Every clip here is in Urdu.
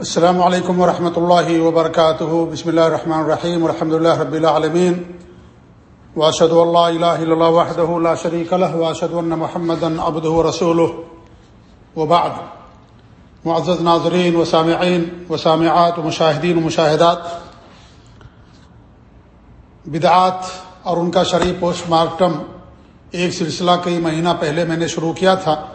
السلام علیکم ورحمۃ اللہ وبرکاتہ۔ بسم اللہ الرحمن الرحیم۔ الحمد اللہ رب العالمین۔ واشد اللہ الہ الا اللہ وحدہ لا شریک له واشهد ان محمدا عبده ورسوله وبعد۔ معزز ناظرین و سامعین و سامعات و مشاہدین و مشاہدات۔ بدعات اور ان کا شرعی پوسٹ مارٹم ایک سلسلہ کئی مہینہ پہلے میں نے شروع کیا تھا۔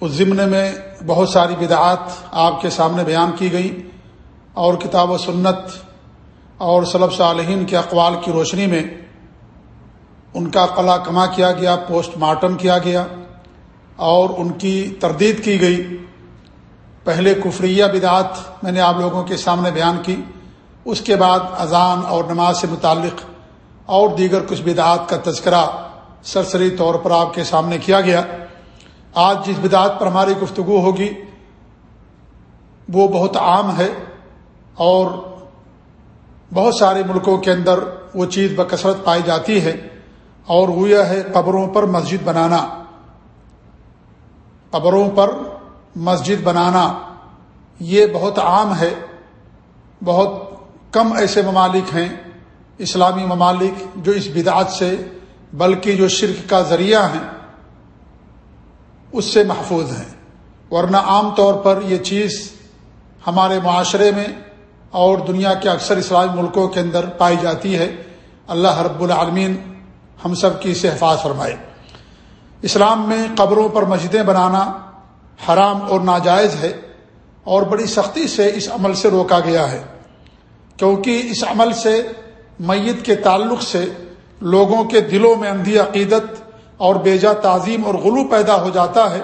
اس ضمن میں بہت ساری بدعات آپ کے سامنے بیان کی گئی اور کتاب و سنت اور صلب صالحین کے اقوال کی روشنی میں ان کا قلع کما کیا گیا، پوسٹ مارٹم کیا گیا اور ان کی تردید کی گئی۔ پہلے کفریہ بدعات میں نے آپ لوگوں کے سامنے بیان کی، اس کے بعد اذان اور نماز سے متعلق اور دیگر کچھ بدعات کا تذکرہ سرسری طور پر آپ کے سامنے کیا گیا۔ آج جس بدعت پر ہماری گفتگو ہوگی، وہ بہت عام ہے اور بہت سارے ملکوں کے اندر وہ چیز بکثرت پائی جاتی ہے اور وہ یہ ہے قبروں پر مسجد بنانا۔ قبروں پر مسجد بنانا یہ بہت عام ہے، بہت کم ایسے ممالک ہیں، اسلامی ممالک جو اس بدعت سے، بلکہ جو شرک کا ذریعہ ہیں۔ اس سے محفوظ ہیں۔ ورنہ عام طور پر یہ چیز ہمارے معاشرے میں اور دنیا کے اکثر اسلامی ملکوں کے اندر پائی جاتی ہے۔ اللہ رب العالمین ہم سب کی اسے حفاظ فرمائے۔ اسلام میں قبروں پر مسجدیں بنانا حرام اور ناجائز ہے اور بڑی سختی سے اس عمل سے روکا گیا ہے۔ کیونکہ اس عمل سے میت کے تعلق سے لوگوں کے دلوں میں اندھی عقیدت اور بیجا تعظیم اور غلو پیدا ہو جاتا ہے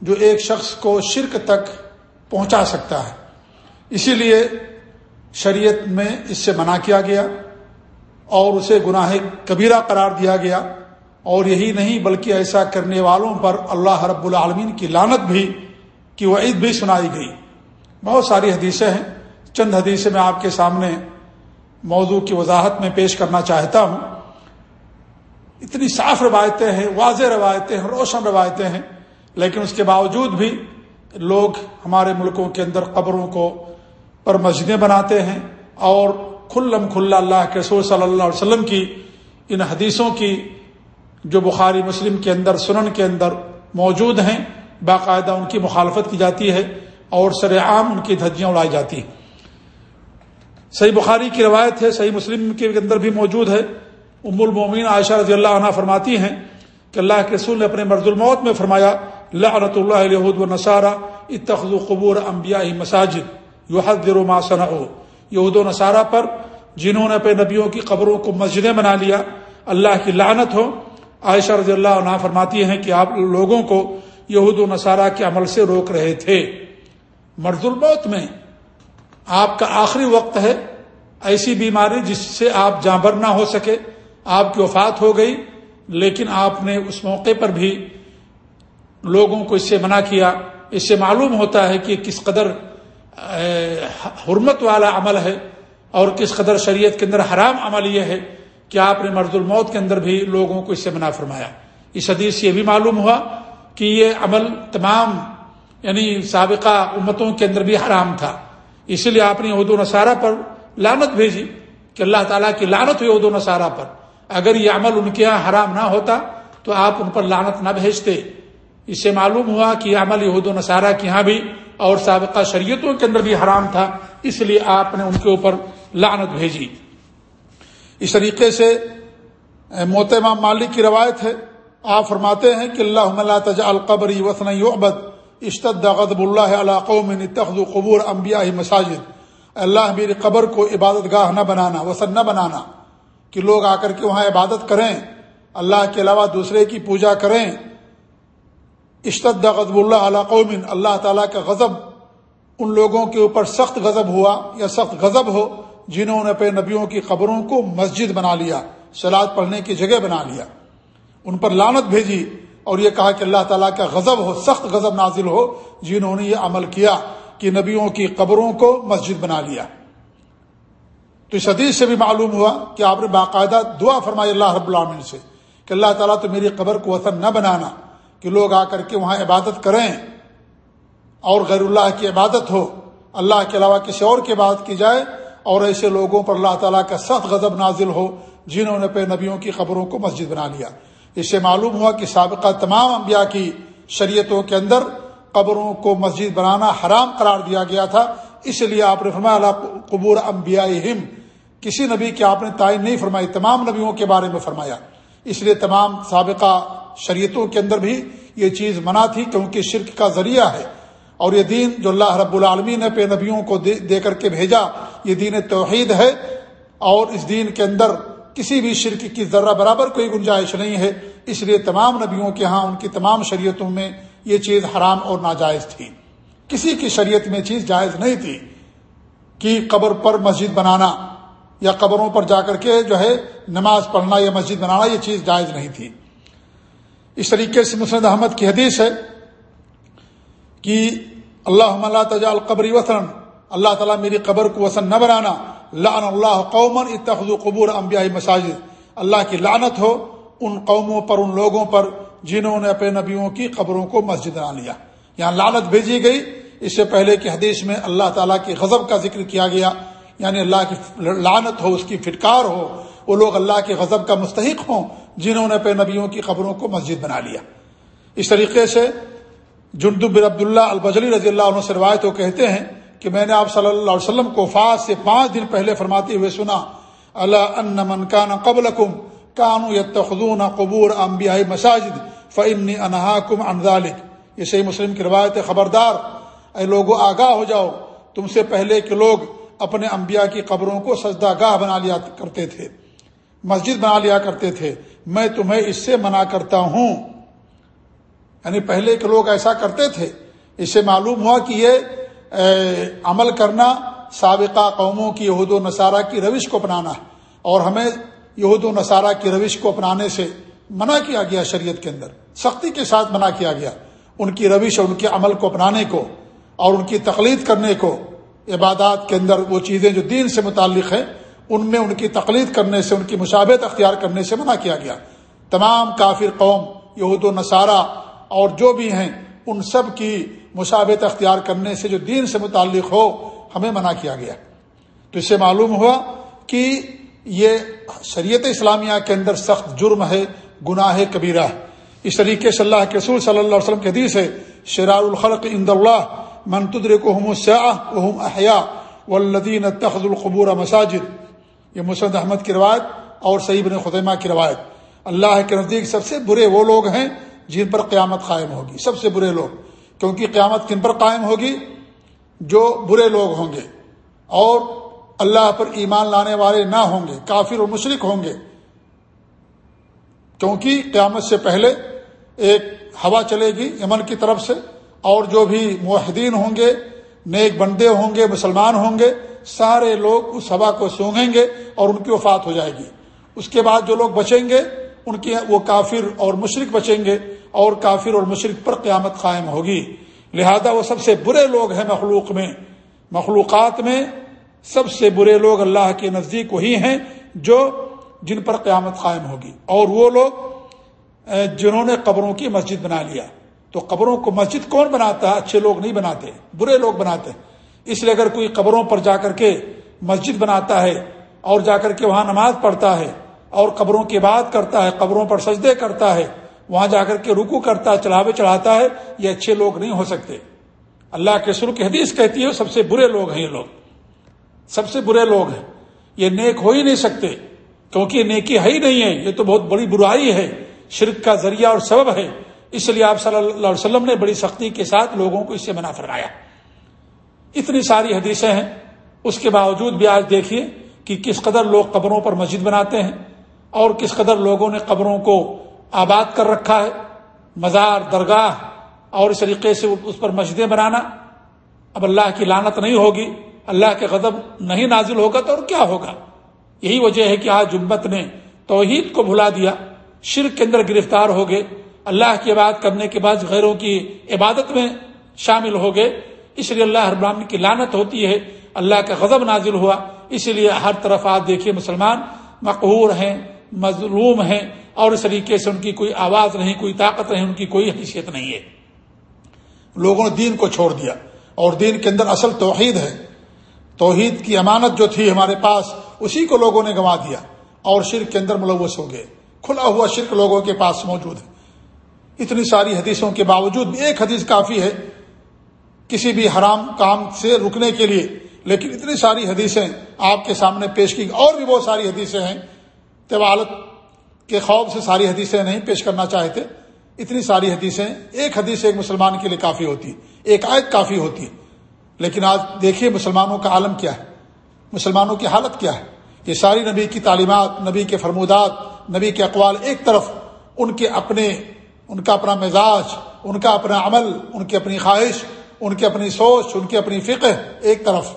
جو ایک شخص کو شرک تک پہنچا سکتا ہے۔ اسی لیے شریعت میں اس سے منع کیا گیا اور اسے گناہ کبیرہ قرار دیا گیا۔ اور یہی نہیں بلکہ ایسا کرنے والوں پر اللہ رب العالمین کی لانت بھی کی وعید بھی سنائی گئی۔ بہت ساری حدیثیں ہیں۔ چند حدیثیں میں آپ کے سامنے موضوع کی وضاحت میں پیش کرنا چاہتا ہوں۔ اتنی صاف روایتیں ہیں، واضح روایتیں ہیں، روشن روایتیں ہیں، لیکن اس کے باوجود بھی لوگ ہمارے ملکوں کے اندر قبروں کو پر مسجدیں بناتے ہیں اور کھلم کھلا اللہ کے رسول صلی اللہ علیہ وسلم کی ان حدیثوں کی جو بخاری مسلم کے اندر، سنن کے اندر موجود ہیں، باقاعدہ ان کی مخالفت کی جاتی ہے اور سر عام ان کی دھجیاں اڑائی جاتی ہیں۔ صحیح بخاری کی روایت ہے، صحیح مسلم کے اندر بھی موجود ہے۔ ام المومین عائشہ رضی اللہ عنہ فرماتی ہیں کہ اللہ کے رسول نے اپنے مرد الموت میں فرمایا، لعنت اللہ علیہ و نصارہ اتخذ قبور انبیاء مساجد یحذر ما صنعوا۔ یہود و نصارہ پر جنہوں نے اپنے نبیوں کی قبروں کو مسجدیں بنا لیا، اللہ کی لعنت ہو۔ عائشہ رضی اللہ عنہ فرماتی ہیں کہ آپ لوگوں کو یہود و نصارہ کے عمل سے روک رہے تھے۔ مرد الموت میں آپ کا آخری وقت ہے، ایسی بیماری جس سے آپ جانبر نہ ہو سکے۔ آپ کی وفات ہو گئی، لیکن آپ نے اس موقع پر بھی لوگوں کو اس سے منع کیا۔ اس سے معلوم ہوتا ہے کہ کس قدر حرمت والا عمل ہے اور کس قدر شریعت کے اندر حرام عمل یہ ہے کہ آپ نے مرد الموت کے اندر بھی لوگوں کو اس سے منع فرمایا۔ اس حدیث سے یہ بھی معلوم ہوا کہ یہ عمل تمام یعنی سابقہ امتوں کے اندر بھی حرام تھا۔ اسی لیے آپ نے اردو نصارہ پر لانت بھیجی کہ اللہ تعالیٰ کی لانت ہوئی اردو نصارہ پر۔ اگر یہ عمل ان کے یہاں حرام نہ ہوتا تو آپ ان پر لانت نہ بھیجتے۔ اس سے معلوم ہوا کہ یہ عمل یہود و نصارہ کے یہاں بھی اور سابقہ شریعتوں کے اندر بھی حرام تھا، اس لیے آپ نے ان کے اوپر لانت بھیجی۔ اس طریقے سے محتمہ مالک کی روایت ہے، آپ فرماتے ہیں کہ اللہ تج القبری وسن یعبد، اشتد غضب اللہ علاقوں میں تخذ قبور انبیاء مساجد۔ اللہ، میری قبر کو عبادت گاہ نہ بنانا وسن نہ بنانا۔ کہ لوگ آ کر کے وہاں عبادت کریں، اللہ کے علاوہ دوسرے کی پوجا کریں۔ اشتد غضب اللہ علیہ قومن اللہ تعالیٰ کا غضب ان لوگوں کے اوپر سخت غضب ہوا یا سخت غضب ہو جنہوں نے اپنے نبیوں کی قبروں کو مسجد بنا لیا سلاد پڑھنے کی جگہ بنا لیا۔ ان پر لانت بھیجی اور یہ کہا کہ اللہ تعالیٰ کا غضب ہو، سخت غضب نازل ہو، جنہوں نے یہ عمل کیا کہ نبیوں کی قبروں کو مسجد بنا لیا۔ تو اس حدیث سے بھی معلوم ہوا کہ آپ نے باقاعدہ دعا فرمائی اللہ رب العالمین سے کہ اللہ تعالیٰ تو میری قبر کو وطن نہ بنانا کہ لوگ آ کر کے وہاں عبادت کریں اور غیر اللہ کی عبادت ہو۔ اللہ کے علاوہ کسی اور کی بات کی جائے اور ایسے لوگوں پر اللہ تعالیٰ کا سخت غضب نازل ہو جنہوں نے پہ نبیوں کی خبروں کو مسجد بنا لیا۔ اس سے معلوم ہوا کہ سابقہ تمام انبیاء کی شریعتوں کے اندر قبروں کو مسجد بنانا حرام قرار دیا گیا تھا۔ اس لیے آپ نے فرمایا اللہ قبور انبیاء کسی نبی کی آپ نے تعین نہیں فرمائی، تمام نبیوں کے بارے میں فرمایا۔ اس لیے تمام سابقہ شریعتوں کے اندر بھی یہ چیز منع تھی کیونکہ شرک کا ذریعہ ہے۔ اور یہ دین جو اللہ رب العالمین نے پہ نبیوں کو دے کر کے بھیجا، یہ دین توحید ہے۔ اور اس دین کے اندر کسی بھی شرک کی ذرہ برابر کوئی گنجائش نہیں ہے۔ اس لیے تمام نبیوں کے ہاں ان کی تمام شریعتوں میں یہ چیز حرام اور ناجائز تھی۔ کسی کی شریعت میں چیز جائز نہیں تھی کہ قبر پر مسجد بنانا۔ یا قبروں پر جا کر کے جو ہے نماز پڑھنا یا مسجد بنانا، یہ چیز جائز نہیں تھی۔ اس طریقے سے مسند احمد کی حدیث ہے کہ اللہ اللہ تجال قبری وسن اللہ تعالیٰ میری قبر کو وسن نہ بنانا۔ لعن اللہ قومن اتخذ قبور انبیاء مساجد۔ اللہ کی لعنت ہو ان قوموں پر، ان لوگوں پر جنہوں نے اپنے نبیوں کی قبروں کو مسجد بنا لیا۔ یہاں لعنت بھیجی گئی۔ اس سے پہلے کی حدیث میں اللہ تعالیٰ کی غضب کا ذکر کیا گیا۔ یعنی اللہ کی لعنت ہو، اس کی فٹکار ہو، وہ لوگ اللہ کے غضب کا مستحق ہوں جنہوں نے اپنے نبیوں کی قبروں کو مسجد بنا لیا۔ اس طریقے سے جندب عبد البجلی رضی اللہ عنہ سے روایت وہ کہتے ہیں کہ میں نے آپ صلی اللہ علیہ وسلم کو فاط سے پانچ دن پہلے فرماتے ہوئے سنا اللہ ان من کان قبل کم کانو یتخذون قبور انبیاء مساجد فنی انہا کم انزالک یہ صحیح مسلم کی روایت خبردار، اے لوگوں آگاہ ہو جاؤ، تم سے پہلے کے لوگ اپنے انبیاء کی قبروں کو سجدہ گاہ بنا لیا کرتے تھے، مسجد بنا لیا کرتے تھے۔ میں تمہیں اس سے منع کرتا ہوں۔ یعنی پہلے کے لوگ ایسا کرتے تھے۔ اس سے معلوم ہوا کہ یہ عمل کرنا سابقہ قوموں کی یہود و نصارہ کی روش کو اپنانا ہے۔ اور ہمیں یہود و نصارہ کی روش کو اپنانے سے منع کیا گیا شریعت کے اندر۔ سختی کے ساتھ منع کیا گیا۔ ان کی روش اور ان کے عمل کو اپنانے کو اور ان کی تقلید کرنے کو۔ عبادات کے اندر وہ چیزیں جو دین سے متعلق ہیں، ان میں ان کی تقلید کرنے سے، ان کی مشابت اختیار کرنے سے منع کیا گیا۔ تمام کافر قوم، یہود و نصارہ اور جو بھی ہیں، ان سب کی مشابت اختیار کرنے سے جو دین سے متعلق ہو، ہمیں منع کیا گیا۔ تو اس سے معلوم ہوا کہ یہ شریعت اسلامیہ کے اندر سخت جرم ہے، گناہ کبیرہ ہے۔ اس طریقے سے اللہ کے رسول صلی اللہ علیہ وسلم کے حدیث ہے، شرار الخلق اند اللہ منتدر کو ہم سیاح احیا و الدین القبور مساجد. یہ مسند احمد کی روایت اور سعید بن خدمہ کی روایت. اللہ کے نزدیک سب سے برے وہ لوگ ہیں جن پر قیامت قائم ہوگی. سب سے برے لوگ. کیونکہ قیامت کن پر قائم ہوگی؟ جو برے لوگ ہوں گے. اور اللہ پر ایمان لانے والے نہ ہوں گے. کافر اور مشرق ہوں گے. کیونکہ قیامت سے پہلے ایک ہوا چلے گی یمن کی طرف سے. اور جو بھی معاہدین ہوں گے، نیک بندے ہوں گے، مسلمان ہوں گے، سارے لوگ اس ہوا کو سونگیں گے اور ان کی وفات ہو جائے گی۔ اس کے بعد جو لوگ بچیں گے، ان کی وہ کافر اور مشرق بچیں گے اور کافر اور مشرق پر قیامت قائم ہوگی۔ لہذا وہ سب سے برے لوگ ہیں مخلوق میں۔ مخلوقات میں سب سے برے لوگ اللہ کے نزدیک وہی ہیں جو جن پر قیامت قائم ہوگی۔ اور وہ لوگ جنہوں نے قبروں کی مسجد بنا لیا۔ تو قبروں کو مسجد کون بناتا ہے؟ اچھے لوگ نہیں بناتے، برے لوگ بناتے۔ اس لیے اگر کوئی قبروں پر جا کر کے مسجد بناتا ہے اور جا کر کے وہاں نماز پڑھتا ہے اور قبروں کی بات کرتا ہے، قبروں پر سجدے کرتا ہے، وہاں جا کر کے رکو کرتا ہے چڑھاوے چڑھاتا ہے، یہ اچھے لوگ نہیں ہو سکتے۔ اللہ کے سر کی حدیث کہتی ہے، سب سے برے لوگ ہیں یہ لوگ۔ سب سے برے لوگ ہیں۔ یہ نیک ہو ہی نہیں سکتے، کیونکہ یہ نیکی ہے ہی نہیں ہے، یہ تو بہت بڑی برائی ہے۔ شرک کا ذریعہ اور سبب ہے۔ اس لیے آپ صلی اللہ علیہ وسلم نے بڑی سختی کے ساتھ لوگوں کو اس سے منع فرمایا۔ اتنی ساری حدیثیں ہیں۔ اس کے باوجود بھی آج دیکھیے کہ کس قدر لوگ قبروں پر مسجد بناتے ہیں اور کس قدر لوگوں نے قبروں کو آباد کر رکھا ہے، مزار، درگاہ، اور اس طریقے سے اس پر مسجدیں بنانا۔ اب اللہ کی لانت نہیں ہوگی، اللہ کے غضب نہیں نازل ہوگا تو اور کیا ہوگا؟ یہی وجہ ہے کہ آج جمبت نے توحید کو بھلا دیا، شرک کے اندر گرفتار ہو گئے۔ اللہ کی عبادت کرنے کے بعد غیروں کی عبادت میں شامل ہو گئے۔ اس لیے اللہ ہر کی لانت ہوتی ہے۔ اللہ کا غضب نازل ہوا۔ اسی لیے ہر طرف آپ دیکھیے مسلمان مقہور ہیں، مظلوم ہیں اور اس طریقے سے ان کی کوئی آواز نہیں، کوئی طاقت نہیں، ان کی کوئی حیثیت نہیں ہے۔ لوگوں نے دین کو چھوڑ دیا اور دین کے اندر اصل توحید ہے۔ توحید کی امانت جو تھی ہمارے پاس، اسی کو لوگوں نے گنوا دیا اور شرک کے اندر ملوث ہو گئے۔ کھلا ہوا شرک لوگوں کے پاس موجود ہے۔ اتنی ساری حدیثوں کے باوجود بھی ایک حدیث کافی ہے کسی بھی حرام کام سے رکنے کے لیے، لیکن اتنی ساری حدیثیں آپ کے سامنے پیش کی، اور بھی بہت ساری حدیثیں ہیں۔ طوالت کے خوف سے ساری حدیثیں نہیں پیش کرنا چاہتے۔ اتنی ساری حدیثیں، ایک حدیث ایک مسلمان کے لیے کافی ہوتی ایک آیت کافی ہوتی لیکن آج دیکھیے مسلمانوں کا عالم کیا ہے، مسلمانوں کی حالت کیا ہے۔ یہ ساری نبی کی تعلیمات، نبی کے فرمودات، نبی کے اقوال ایک طرف، ان کے اپنے ان کا اپنا مزاج، ان کا اپنا عمل، ان کی اپنی خواہش، ان کی اپنی سوچ، ان کی اپنی فقہ ایک طرف۔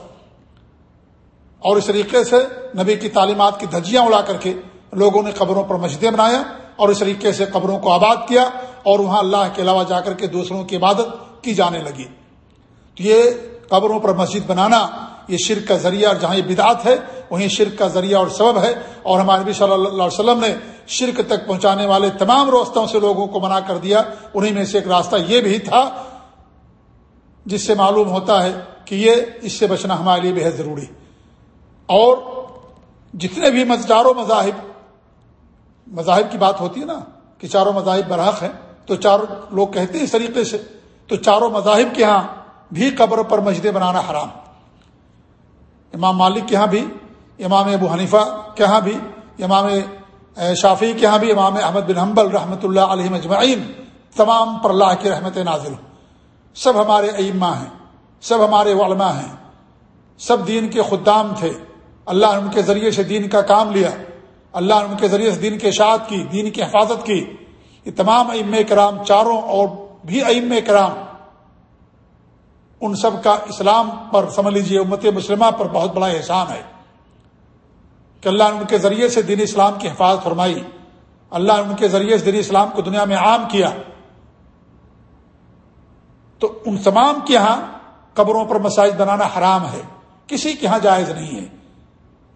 اور اس طریقے سے نبی کی تعلیمات کی دھجیاں اڑا کر کے لوگوں نے قبروں پر مسجدیں بنایا اور اس طریقے سے قبروں کو آباد کیا اور وہاں اللہ کے علاوہ جا کر کے دوسروں کی عبادت کی جانے لگی۔ تو یہ قبروں پر مسجد بنانا، یہ شرک کا ذریعہ اور جہاں یہ بدعت ہے، وہیں شرک کا ذریعہ اور سبب ہے۔ اور ہمارے نبی صلی اللہ علیہ وسلم نے شرک تک پہنچانے والے تمام راستوں سے لوگوں کو منع کر دیا انہیں میں سے ایک راستہ یہ بھی تھا جس سے معلوم ہوتا ہے کہ یہ اس سے بچنا ہمارے لیے بہت ضروری۔ اور جتنے بھی چاروں مذاہب مذاہب کی بات ہوتی ہے نا کہ چاروں مذاہب برحق ہیں، تو چاروں لوگ کہتے ہیں اس طریقے سے، تو چاروں مذاہب کے ہاں بھی قبر پر مسجدیں بنانا حرام۔ امام مالک کے ہاں بھی، امام ابو حنیفہ کے ہاں بھی، امام شافی کے ہاں بھی امام احمد بن حنبل رحمۃ اللہ علیہ مجمعین تمام پر اللہ کی رحمت نازل سب ہمارے ائمہ ہیں، سب ہمارے علماء ہیں، سب دین کے خدام تھے۔ اللہ نے ان کے ذریعے سے دین کا کام لیا۔ اللہ نے ان کے ذریعے سے دین کے اشاعت کی، دین کی حفاظت کی۔ یہ تمام ام کرام، چاروں اور بھی ام کرام، ان سب کا اسلام پر، سمجھ لیجیے امت مسلمہ پر بہت بڑا احسان ہے۔ کہ اللہ نے ان کے ذریعے سے دین اسلام کی حفاظت فرمائی۔ اللہ نے ان کے ذریعے سے دین اسلام کو دنیا میں عام کیا۔ تو ان تمام کے ہاں قبروں پر مساجد بنانا حرام ہے۔ کسی کے ہاں جائز نہیں ہے۔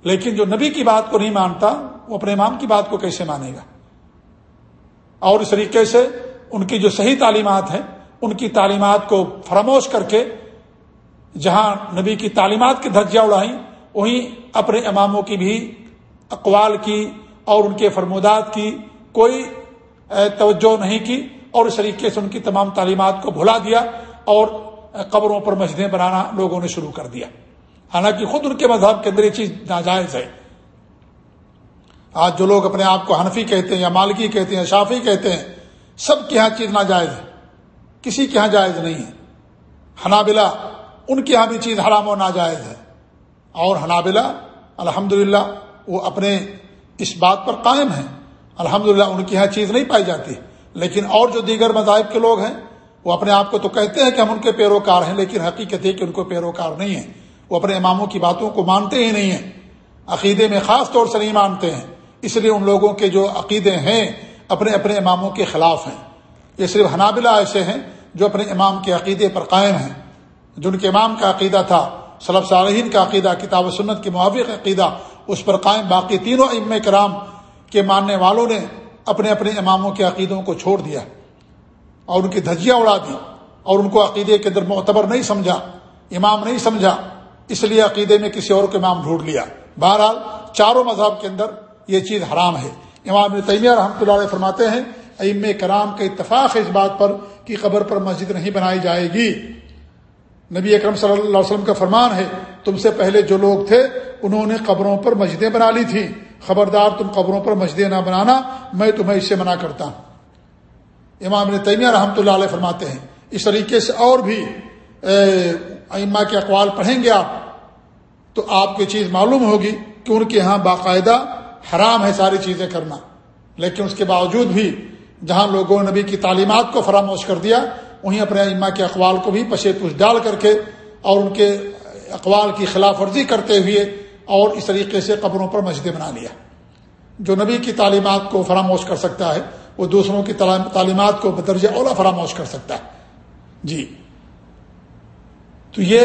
لیکن جو نبی کی بات کو نہیں مانتا، وہ اپنے امام کی بات کو کیسے مانے گا؟ اور اس طریقے سے ان کی جو صحیح تعلیمات ہیں، ان کی تعلیمات کو فراموش کر کے جہاں نبی کی تعلیمات کی دھجیاں اڑائیں وہیں اپنے اماموں کی بھی اقوال کی اور ان کے فرمودات کی کوئی توجہ نہیں کی اور اس طریقے سے ان کی تمام تعلیمات کو بھلا دیا اور قبروں پر مسجدیں بنانا لوگوں نے شروع کر دیا۔ حالانکہ خود ان کے مذہب کے اندر یہ چیز ناجائز ہے۔ آج جو لوگ اپنے آپ کو حنفی کہتے ہیں یا مالکی کہتے ہیں شافی کہتے ہیں، سب کے یہاں چیز ناجائز ہے۔ کسی کے یہاں جائز نہیں ہے۔ حنابلہ، ان کے یہاں بھی چیز حرام و ناجائز ہے۔ اور حنابلہ الحمد وہ اپنے اس بات پر قائم ہیں۔ الحمد ان کے یہاں چیز نہیں پائی جاتی۔ لیکن اور جو دیگر مذاہب کے لوگ ہیں، وہ اپنے آپ کو تو کہتے ہیں کہ ہم ان کے پیروکار ہیں، لیکن حقیقت ہے کہ ان کو پیروکار نہیں ہیں۔ وہ اپنے اماموں کی باتوں کو مانتے ہی نہیں ہیں۔ عقیدے میں خاص طور سے نہیں مانتے ہیں۔ اس لیے ان لوگوں کے جو عقیدے ہیں، اپنے اپنے اماموں کے خلاف ہیں۔ یہ صرف حنابلہ ایسے ہیں جو اپنے امام کے عقیدے پر قائم ہیں۔ جن کے امام کا عقیدہ تھا صلب صالحین کا عقیدہ، کتاب و سنت کے موافق عقیدہ، اس پر قائم باقی تینوں ام کرام کے ماننے والوں نے اپنے اپنے اماموں کے عقیدوں کو چھوڑ دیا اور ان کی دھجیاں اڑا دی اور ان کو عقیدے کے اندر معتبر نہیں سمجھا، امام نہیں سمجھا، اس لیے عقیدے میں کسی اور کو امام ڈھونڈ لیا۔ بہرحال چاروں مذہب کے اندر یہ چیز حرام ہے۔ امام تیمیہ رحمۃ اللہ علیہ فرماتے ہیں ام کرام کا اتفاق ہے اس بات پر کہ قبر پر مسجد نہیں بنائی جائے گی۔ نبی اکرم صلی اللہ علیہ وسلم کا فرمان ہے، تم سے پہلے جو لوگ تھے، انہوں نے قبروں پر مسجدیں بنا لی تھیں۔ خبردار، تم قبروں پر مسجدیں نہ بنانا، میں تمہیں اس سے منع کرتا ہوں۔ امام تیمیہ رحمۃ اللہ علیہ فرماتے ہیں۔ اس طریقے سے اور بھی ائمہ کے اقوال پڑھیں گے آپ، تو آپ کی چیز معلوم ہوگی کہ ان کے یہاں باقاعدہ حرام ہے ساری چیزیں کرنا۔ لیکن اس کے باوجود بھی، جہاں لوگوں نے نبی کی تعلیمات کو فراموش کر دیا وہیں اپنے اما کے اقوال کو بھی پشے پوچھ ڈال کر کے اور ان کے اقوال کی خلاف ورزی کرتے ہوئے اور اس طریقے سے قبروں پر مسجدیں بنا لیا۔ جو نبی کی تعلیمات کو فراموش کر سکتا ہے، وہ دوسروں کی تعلیمات کو بدرجہ اولا فراموش کر سکتا ہے۔ جی۔ تو یہ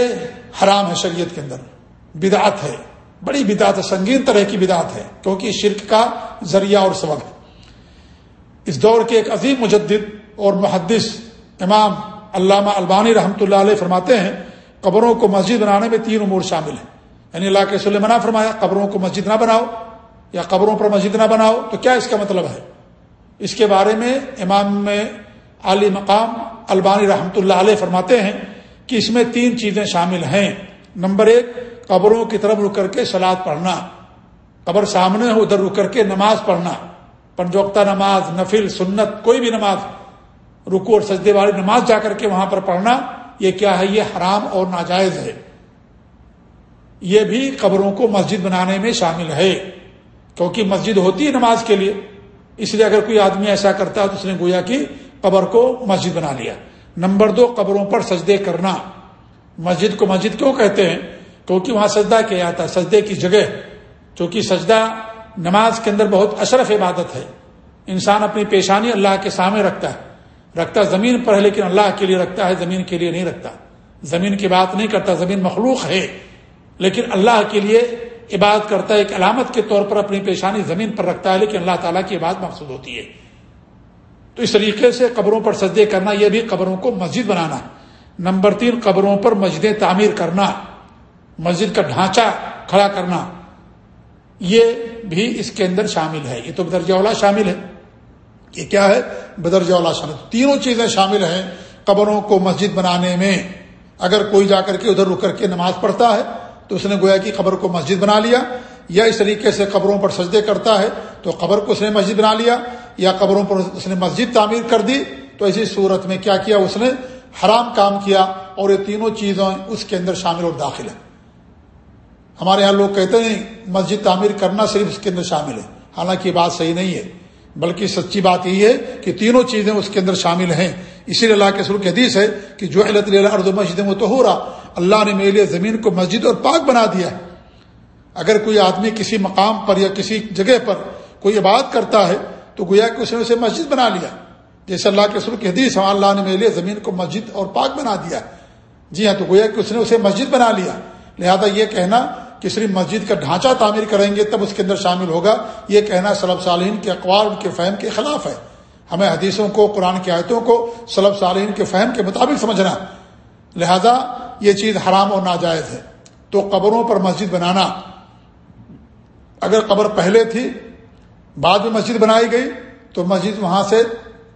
حرام ہے شریعت کے اندر۔ بدعت ہے۔ بڑی بدعت ہے، سنگین طرح کی بدعت ہے، کیونکہ شرک کا ذریعہ اور سبب ہے۔ اس دور کے ایک عظیم مجدد اور محدث امام علامہ البانی رحمۃ اللہ علیہ فرماتے ہیں، قبروں کو مسجد بنانے میں تین امور شامل ہیں۔ یعنی اللہ کے سلم منع فرمایا، قبروں کو مسجد نہ بناؤ یا قبروں پر مسجد نہ بناؤ، تو کیا اس کا مطلب ہے؟ اس کے بارے میں امام علی مقام البانی رحمۃ اللہ علیہ فرماتے ہیں کہ اس میں تین چیزیں شامل ہیں۔ نمبر ایک، قبروں کی طرف رک کر کے سلاد پڑھنا۔ قبر سامنے ہو، ادھر رک کر کے نماز پڑھنا۔ پنجوکتا نماز، نفل، سنت، کوئی بھی نماز۔ رکو اور سجدے والی نماز جا کر کے وہاں پر پڑھنا، یہ کیا ہے؟ یہ حرام اور ناجائز ہے۔ یہ بھی قبروں کو مسجد بنانے میں شامل ہے، کیونکہ مسجد ہوتی ہے نماز کے لیے۔ اس لیے اگر کوئی آدمی ایسا کرتا ہے تو اس نے گویا کہ قبر کو مسجد بنا لیا۔ نمبر دو، قبروں پر سجدے کرنا۔ مسجد کو مسجد کیوں کہتے ہیں؟ کیونکہ وہاں سجدہ کیا جاتا ہے، سجدے کی جگہ۔ چونکہ سجدہ نماز کے اندر بہت اشرف عبادت ہے۔ انسان اپنی پیشانی اللہ کے سامنے رکھتا ہے۔ رکھتا زمین پر ہے لیکن اللہ کے لیے رکھتا ہے، زمین کے لیے نہیں رکھتا۔ زمین کی بات نہیں کرتا، زمین مخلوق ہے۔ لیکن اللہ کے لیے عبادت کرتا ہے، ایک علامت کے طور پر اپنی پیشانی زمین پر رکھتا ہے، لیکن اللہ تعالیٰ کی عبادت مقصود ہوتی ہے۔ تو اس طریقے سے قبروں پر سجدے کرنا، یہ بھی قبروں کو مسجد بنانا۔ نمبر تین، قبروں پر مسجدیں تعمیر کرنا۔ مسجد کا ڈھانچہ کھڑا کرنا۔ یہ بھی اس کے اندر شامل ہے۔ یہ تو بدرجہ اولا شامل ہے۔ یہ کیا ہے؟ بدرجہ اولا شامل تینوں چیزیں شامل ہیں قبروں کو مسجد بنانے میں۔ اگر کوئی جا کر کے ادھر رک کر کے نماز پڑھتا ہے، تو اس نے گویا کہ قبر کو مسجد بنا لیا۔ یا اس طریقے سے قبروں پر سجدے کرتا ہے، تو قبر کو اس نے مسجد بنا لیا۔ یا قبروں پر اس نے مسجد تعمیر کر دی، تو ایسی صورت میں کیا کیا اس نے؟ حرام کام کیا۔ اور یہ تینوں چیزیں اس کے اندر شامل اور داخل ہیں۔ ہمارے یہاں لوگ کہتے ہیں، مسجد تعمیر کرنا صرف اس کے اندر شامل ہے۔ حالانکہ یہ بات صحیح نہیں ہے۔ بلکہ سچی بات یہ ہے کہ تینوں چیزیں اس کے اندر شامل ہیں۔ اسی لیے اللہ کے سر حدیث ہے کہ جو اردو مسجد میں تو ہو رہا اللہ نے میرے لیے زمین کو مسجد اور پاک بنا دیا ہے۔ اگر کوئی آدمی کسی مقام پر یا کسی جگہ پر کوئی عبادت کرتا ہے تو گویا کہ اس نے اسے مسجد بنا لیا۔ جیسے اللہ کے سر حدیث اللہ نے میرے لیے زمین کو مسجد اور پاک بنا دیا۔ جی ہاں تو گویا کہ اس نے اسے مسجد بنا لیا۔ لہذا یہ کہنا کہ صرف مسجد کا ڈھانچہ تعمیر کریں گے تب اس کے اندر شامل ہوگا۔ یہ کہنا سلب صالحین کے اقوال، ان کے فہم کے خلاف ہے۔ ہمیں حدیثوں کو، قرآن کی آیتوں کو سلب صالحین کے فہم کے مطابق سمجھنا۔ لہذا یہ چیز حرام اور ناجائز ہے۔ تو قبروں پر مسجد بنانا۔ اگر قبر پہلے تھی، بعد میں مسجد بنائی گئی، تو مسجد وہاں سے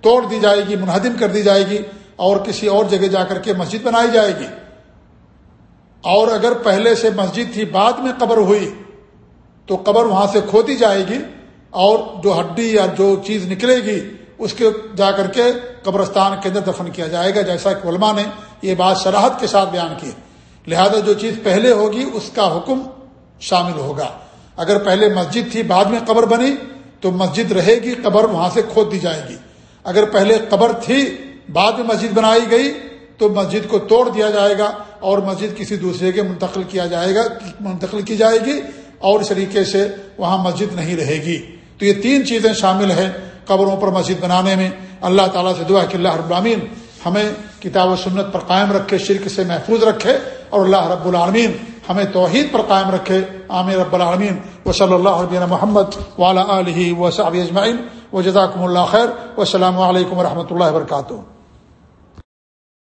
توڑ دی جائے گی، منہدم کر دی جائے گی اور کسی اور جگہ جا کر کے مسجد بنائی جائے گی۔ اور اگر پہلے سے مسجد تھی، بعد میں قبر ہوئی، تو قبر وہاں سے کھودی جائے گی اور جو ہڈی یا جو چیز نکلے گی، اس کے جا کر کے قبرستان کے اندر دفن کیا جائے گا، جیسا کہ علماء نے یہ بات شراحت کے ساتھ بیان کی۔ لہذا جو چیز پہلے ہوگی، اس کا حکم شامل ہوگا۔ اگر پہلے مسجد تھی، بعد میں قبر بنی، تو مسجد رہے گی، قبر وہاں سے کھود دی جائے گی۔ اگر پہلے قبر تھی، بعد میں مسجد بنائی گئی تو مسجد کو توڑ دیا جائے گا اور مسجد کسی دوسرے کے منتقل کیا جائے گا، منتقل کی جائے گی اور اس طریقے سے وہاں مسجد نہیں رہے گی۔ تو یہ تین چیزیں شامل ہیں قبروں پر مسجد بنانے میں۔ اللہ تعالیٰ سے دعا کہ اللہ رب العالمین ہمیں کتاب و سنت پر قائم رکھے، شرک سے محفوظ رکھے اور اللہ رب العالمین ہمیں توحید پر قائم رکھے۔ عامر رب العالمین۔ و صلی اللہ علیہ محمد والا علیہ و اجمعین۔ و جزاکم اللہ خیر۔ و السلام علیکم و رحمۃ اللہ وبرکاتہ۔